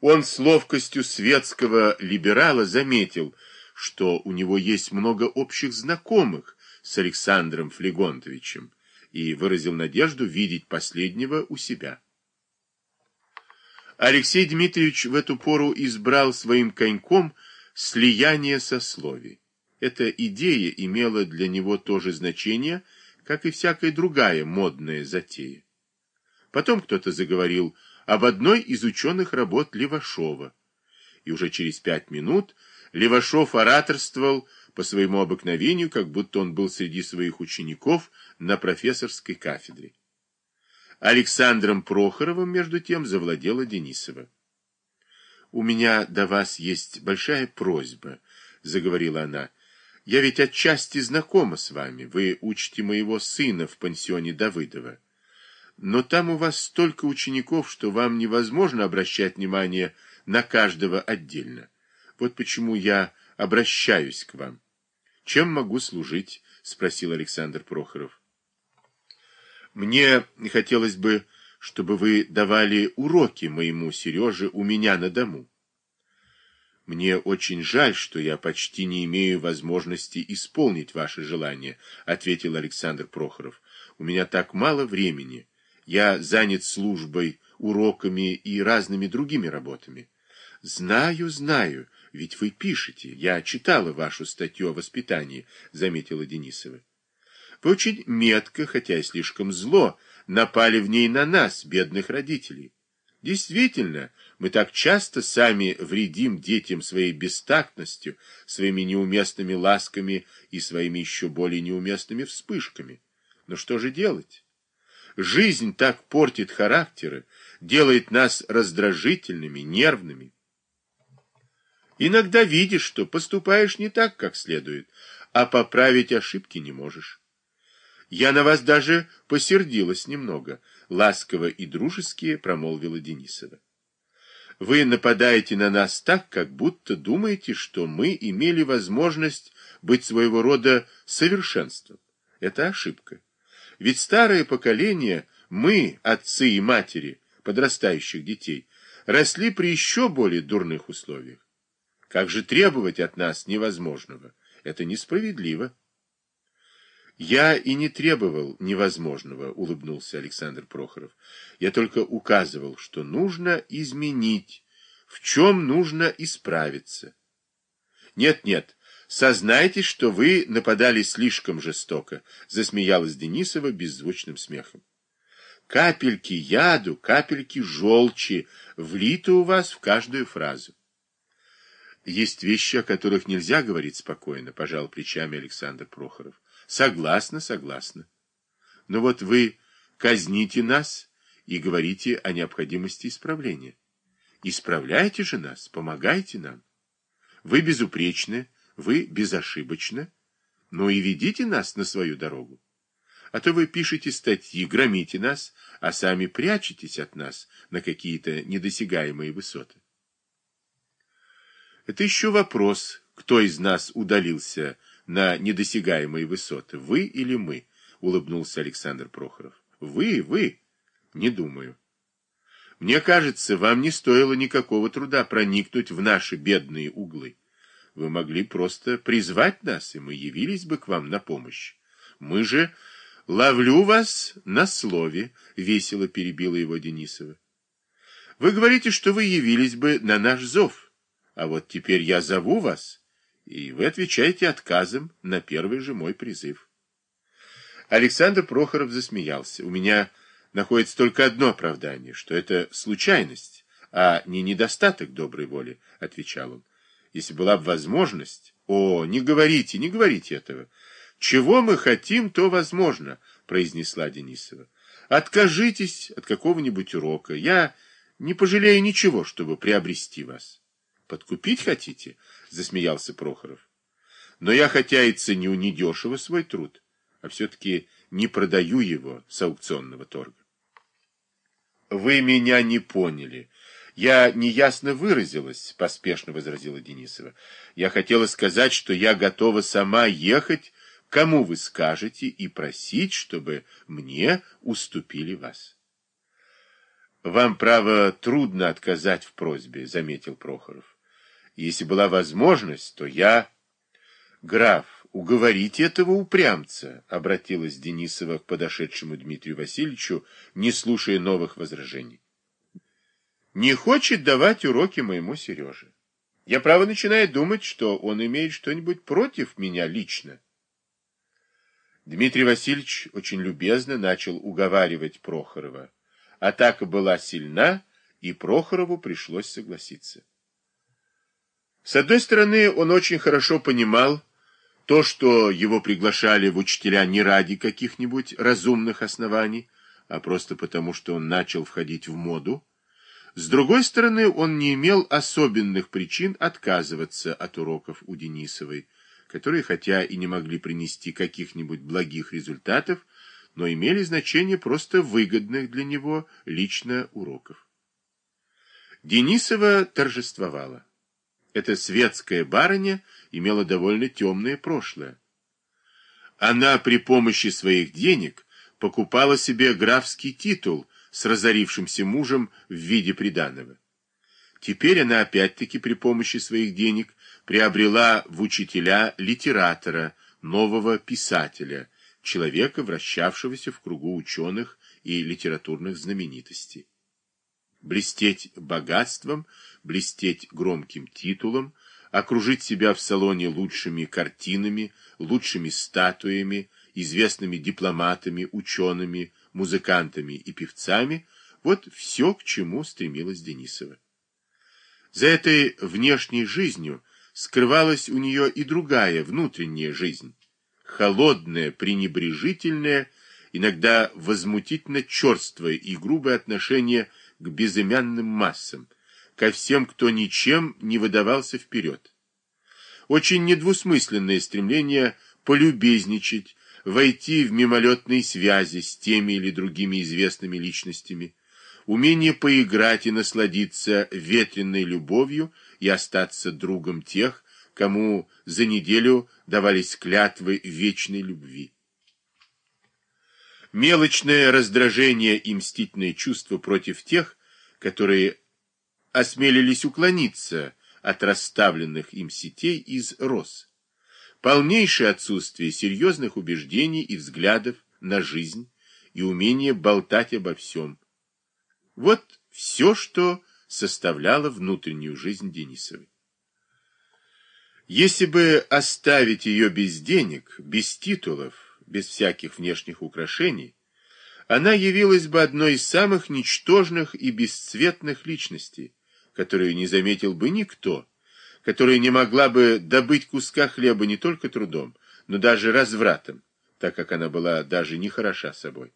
Он с ловкостью светского либерала заметил, что у него есть много общих знакомых с Александром Флегонтовичем и выразил надежду видеть последнего у себя. Алексей Дмитриевич в эту пору избрал своим коньком слияние сословий. Эта идея имела для него то же значение, как и всякая другая модная затея. Потом кто-то заговорил об одной из ученых работ Левашова, и уже через пять минут Левашов ораторствовал по своему обыкновению, как будто он был среди своих учеников на профессорской кафедре. Александром Прохоровым, между тем, завладела Денисова. «У меня до вас есть большая просьба», — заговорила она. «Я ведь отчасти знакома с вами. Вы учите моего сына в пансионе Давыдова. Но там у вас столько учеников, что вам невозможно обращать внимание на каждого отдельно. Вот почему я обращаюсь к вам. Чем могу служить?» — спросил Александр Прохоров. Мне хотелось бы, чтобы вы давали уроки моему Сереже у меня на дому. Мне очень жаль, что я почти не имею возможности исполнить ваше желание, ответил Александр Прохоров. У меня так мало времени. Я занят службой, уроками и разными другими работами. Знаю, знаю, ведь вы пишете. Я читала вашу статью о воспитании, заметила Денисова. Вы очень метко, хотя и слишком зло, напали в ней на нас, бедных родителей. Действительно, мы так часто сами вредим детям своей бестактностью, своими неуместными ласками и своими еще более неуместными вспышками. Но что же делать? Жизнь так портит характеры, делает нас раздражительными, нервными. Иногда видишь, что поступаешь не так, как следует, а поправить ошибки не можешь. Я на вас даже посердилась немного, ласково и дружески промолвила Денисова. Вы нападаете на нас так, как будто думаете, что мы имели возможность быть своего рода совершенством. Это ошибка. Ведь старое поколение, мы, отцы и матери подрастающих детей, росли при еще более дурных условиях. Как же требовать от нас невозможного? Это несправедливо. Я и не требовал невозможного, улыбнулся Александр Прохоров. Я только указывал, что нужно изменить, в чем нужно исправиться. Нет, нет, сознайтесь, что вы нападали слишком жестоко, засмеялась Денисова беззвучным смехом. Капельки яду, капельки желчи влиты у вас в каждую фразу. Есть вещи, о которых нельзя говорить спокойно, пожал плечами Александр Прохоров. Согласна, согласна. Но вот вы казните нас и говорите о необходимости исправления. Исправляйте же нас, помогайте нам. Вы безупречны, вы безошибочны, но и ведите нас на свою дорогу. А то вы пишете статьи, громите нас, а сами прячетесь от нас на какие-то недосягаемые высоты. Это еще вопрос, кто из нас удалился на недосягаемые высоты. Вы или мы? Улыбнулся Александр Прохоров. Вы, вы? Не думаю. Мне кажется, вам не стоило никакого труда проникнуть в наши бедные углы. Вы могли просто призвать нас, и мы явились бы к вам на помощь. Мы же... Ловлю вас на слове, весело перебила его Денисова. Вы говорите, что вы явились бы на наш зов. А вот теперь я зову вас, и вы отвечаете отказом на первый же мой призыв. Александр Прохоров засмеялся. У меня находится только одно оправдание, что это случайность, а не недостаток доброй воли, отвечал он. Если была бы возможность... О, не говорите, не говорите этого. Чего мы хотим, то возможно, произнесла Денисова. Откажитесь от какого-нибудь урока. Я не пожалею ничего, чтобы приобрести вас. Подкупить хотите? Засмеялся Прохоров. Но я хотя и ценю недешево свой труд, а все-таки не продаю его с аукционного торга. Вы меня не поняли. Я неясно выразилась, поспешно возразила Денисова. Я хотела сказать, что я готова сама ехать, кому вы скажете, и просить, чтобы мне уступили вас. Вам, право, трудно отказать в просьбе, заметил Прохоров. Если была возможность, то я... Граф, уговорите этого упрямца, обратилась Денисова к подошедшему Дмитрию Васильевичу, не слушая новых возражений. Не хочет давать уроки моему Сереже. Я, право, начинаю думать, что он имеет что-нибудь против меня лично. Дмитрий Васильевич очень любезно начал уговаривать Прохорова. Атака была сильна, и Прохорову пришлось согласиться. С одной стороны, он очень хорошо понимал то, что его приглашали в учителя не ради каких-нибудь разумных оснований, а просто потому, что он начал входить в моду. С другой стороны, он не имел особенных причин отказываться от уроков у Денисовой, которые, хотя и не могли принести каких-нибудь благих результатов, но имели значение просто выгодных для него лично уроков. Денисова торжествовала. Эта светская барыня имела довольно темное прошлое. Она при помощи своих денег покупала себе графский титул с разорившимся мужем в виде приданого. Теперь она опять-таки при помощи своих денег приобрела в учителя литератора, нового писателя, человека, вращавшегося в кругу ученых и литературных знаменитостей. Блестеть богатством, блестеть громким титулом, окружить себя в салоне лучшими картинами, лучшими статуями, известными дипломатами, учеными, музыкантами и певцами – вот все, к чему стремилась Денисова. За этой внешней жизнью скрывалась у нее и другая внутренняя жизнь, холодное, пренебрежительное, иногда возмутительно черствое и грубое отношение к безымянным массам, ко всем, кто ничем не выдавался вперед. Очень недвусмысленное стремление полюбезничать, войти в мимолетные связи с теми или другими известными личностями, умение поиграть и насладиться ветреной любовью и остаться другом тех, кому за неделю давались клятвы вечной любви. Мелочное раздражение и мстительное чувство против тех, которые осмелились уклониться от расставленных им сетей из роз. Полнейшее отсутствие серьезных убеждений и взглядов на жизнь и умение болтать обо всем. Вот все, что составляло внутреннюю жизнь Денисовой. Если бы оставить ее без денег, без титулов, без всяких внешних украшений, она явилась бы одной из самых ничтожных и бесцветных личностей, которую не заметил бы никто, которая не могла бы добыть куска хлеба не только трудом, но даже развратом, так как она была даже не хороша собой.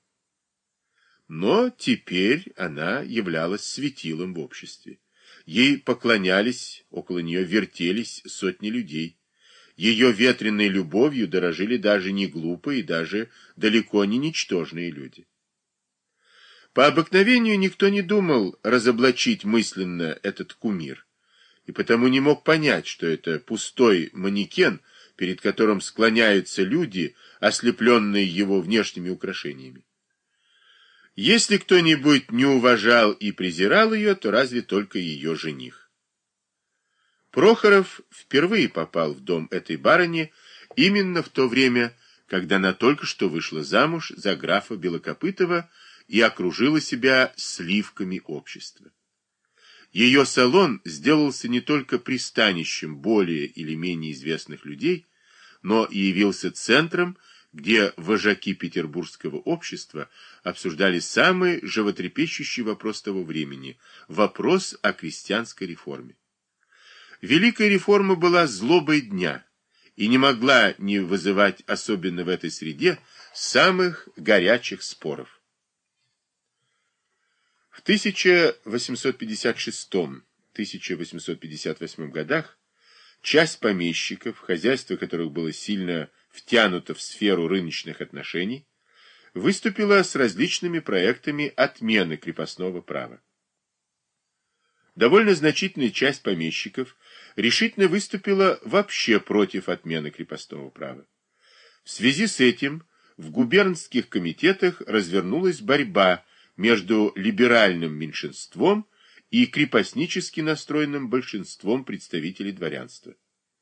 Но теперь она являлась светилом в обществе. Ей поклонялись, около нее вертелись сотни людей. Ее ветреной любовью дорожили даже не глупые, даже далеко не ничтожные люди. По обыкновению никто не думал разоблачить мысленно этот кумир, и потому не мог понять, что это пустой манекен, перед которым склоняются люди, ослепленные его внешними украшениями. Если кто-нибудь не уважал и презирал ее, то разве только ее жених. Прохоров впервые попал в дом этой барыни именно в то время, когда она только что вышла замуж за графа Белокопытова и окружила себя сливками общества. Ее салон сделался не только пристанищем более или менее известных людей, но и явился центром, где вожаки петербургского общества обсуждали самый животрепещущий вопрос того времени – вопрос о крестьянской реформе. Великая реформа была злобой дня и не могла не вызывать, особенно в этой среде, самых горячих споров. В 1856-1858 годах часть помещиков, хозяйство которых было сильно втянута в сферу рыночных отношений, выступила с различными проектами отмены крепостного права. Довольно значительная часть помещиков решительно выступила вообще против отмены крепостного права. В связи с этим в губернских комитетах развернулась борьба между либеральным меньшинством и крепостнически настроенным большинством представителей дворянства.